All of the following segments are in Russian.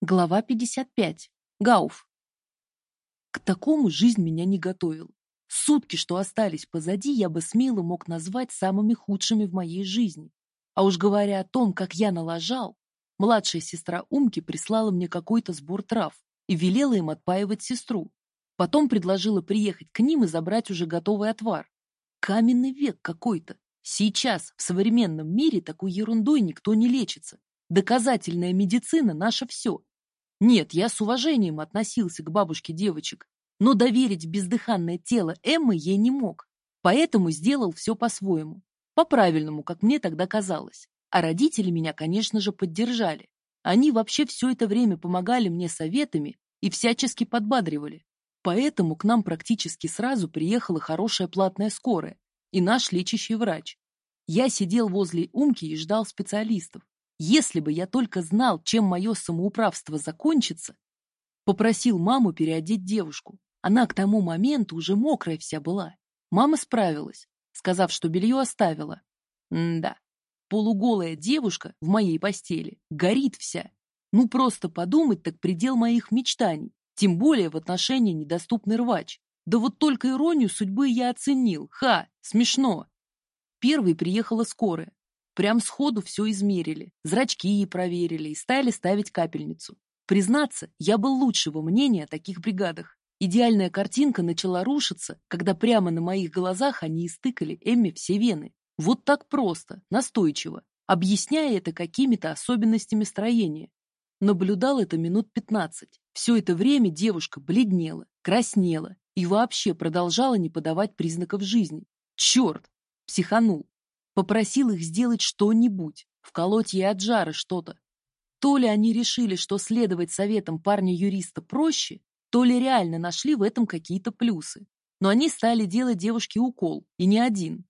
Глава 55. Гауф. К такому жизнь меня не готовила. Сутки, что остались позади, я бы смело мог назвать самыми худшими в моей жизни. А уж говоря о том, как я налажал, младшая сестра Умки прислала мне какой-то сбор трав и велела им отпаивать сестру. Потом предложила приехать к ним и забрать уже готовый отвар. Каменный век какой-то. Сейчас, в современном мире, такой ерундой никто не лечится. Доказательная медицина — наше все. Нет, я с уважением относился к бабушке девочек, но доверить бездыханное тело Эммы ей не мог. Поэтому сделал все по-своему. По-правильному, как мне тогда казалось. А родители меня, конечно же, поддержали. Они вообще все это время помогали мне советами и всячески подбадривали. Поэтому к нам практически сразу приехала хорошая платная скорая и наш лечащий врач. Я сидел возле Умки и ждал специалистов. Если бы я только знал, чем мое самоуправство закончится, попросил маму переодеть девушку. Она к тому моменту уже мокрая вся была. Мама справилась, сказав, что белье оставила. Да, полуголая девушка в моей постели горит вся. Ну просто подумать так предел моих мечтаний, тем более в отношении недоступный рвач. Да вот только иронию судьбы я оценил. Ха, смешно. Первой приехала скорая. Прям сходу все измерили, зрачки проверили и стали ставить капельницу. Признаться, я был лучшего мнения о таких бригадах. Идеальная картинка начала рушиться, когда прямо на моих глазах они истыкали Эмме все вены. Вот так просто, настойчиво, объясняя это какими-то особенностями строения. Наблюдал это минут пятнадцать. Все это время девушка бледнела, краснела и вообще продолжала не подавать признаков жизни. Черт! Психанул попросил их сделать что-нибудь, вколоть ей от жара что-то. То ли они решили, что следовать советам парня-юриста проще, то ли реально нашли в этом какие-то плюсы. Но они стали делать девушке укол, и не один.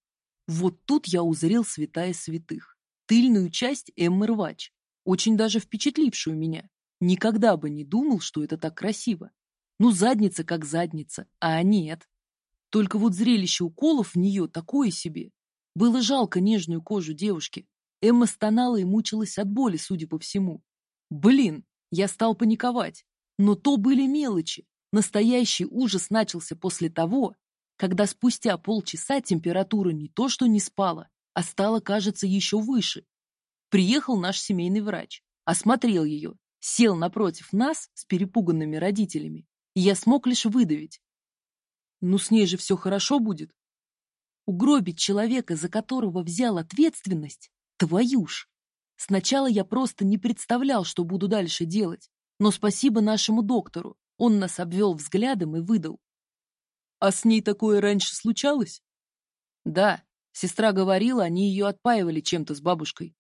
Вот тут я узрел святая святых. Тыльную часть Эммы Рвач, очень даже впечатлившую меня. Никогда бы не думал, что это так красиво. Ну, задница как задница, а нет. Только вот зрелище уколов в нее такое себе. Было жалко нежную кожу девушки. Эмма стонала и мучилась от боли, судя по всему. Блин, я стал паниковать. Но то были мелочи. Настоящий ужас начался после того, когда спустя полчаса температура не то что не спала, а стала, кажется, еще выше. Приехал наш семейный врач, осмотрел ее, сел напротив нас с перепуганными родителями, и я смог лишь выдавить. Ну, с ней же все хорошо будет. Угробить человека, за которого взял ответственность? Твою ж! Сначала я просто не представлял, что буду дальше делать. Но спасибо нашему доктору. Он нас обвел взглядом и выдал. А с ней такое раньше случалось? Да, сестра говорила, они ее отпаивали чем-то с бабушкой.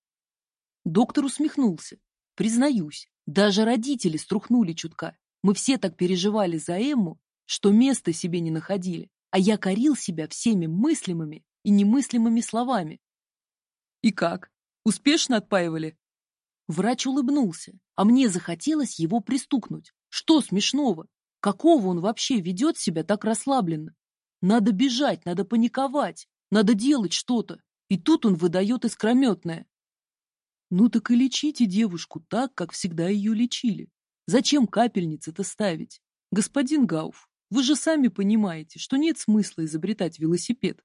Доктор усмехнулся. Признаюсь, даже родители струхнули чутка. Мы все так переживали за Эмму, что места себе не находили а я корил себя всеми мыслимыми и немыслимыми словами. И как? Успешно отпаивали? Врач улыбнулся, а мне захотелось его пристукнуть. Что смешного? Какого он вообще ведет себя так расслабленно? Надо бежать, надо паниковать, надо делать что-то. И тут он выдает искрометное. Ну так и лечите девушку так, как всегда ее лечили. Зачем капельницы-то ставить? Господин Гауф, вы же сами понимаете, что нет смысла изобретать велосипед.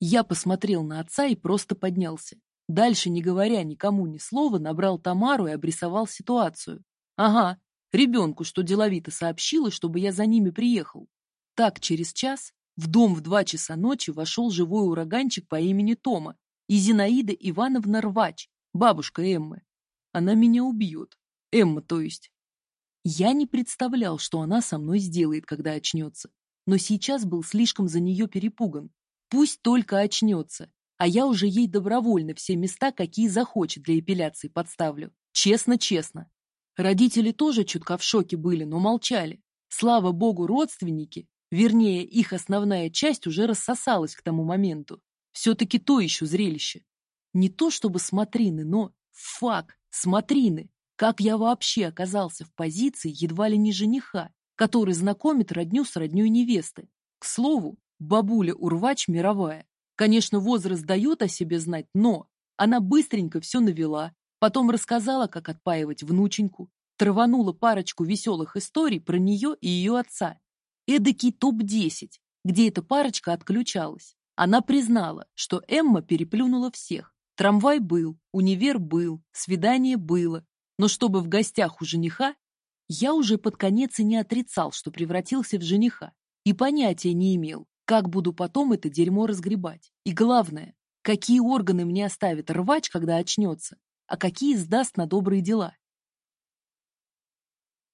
Я посмотрел на отца и просто поднялся. Дальше, не говоря никому ни слова, набрал Тамару и обрисовал ситуацию. Ага, ребенку, что деловито сообщила, чтобы я за ними приехал. Так, через час в дом в два часа ночи вошел живой ураганчик по имени Тома и Зинаида Ивановна Рвач, бабушка Эммы. Она меня убьет. Эмма, то есть. Я не представлял, что она со мной сделает, когда очнется. Но сейчас был слишком за нее перепуган. Пусть только очнется, а я уже ей добровольно все места, какие захочет для эпиляции подставлю. Честно-честно. Родители тоже чутка в шоке были, но молчали. Слава богу, родственники, вернее, их основная часть уже рассосалась к тому моменту. Все-таки то еще зрелище. Не то чтобы смотрины, но... Фак, смотрины. Как я вообще оказался в позиции едва ли не жениха, который знакомит родню с родней невесты? К слову, бабуля Урвач мировая. Конечно, возраст дает о себе знать, но она быстренько все навела, потом рассказала, как отпаивать внученьку. Траванула парочку веселых историй про нее и ее отца. Эдакий топ-10, где эта парочка отключалась. Она признала, что Эмма переплюнула всех. Трамвай был, универ был, свидание было. Но чтобы в гостях у жениха, я уже под конец и не отрицал, что превратился в жениха. И понятия не имел, как буду потом это дерьмо разгребать. И главное, какие органы мне оставит рвач, когда очнется, а какие сдаст на добрые дела.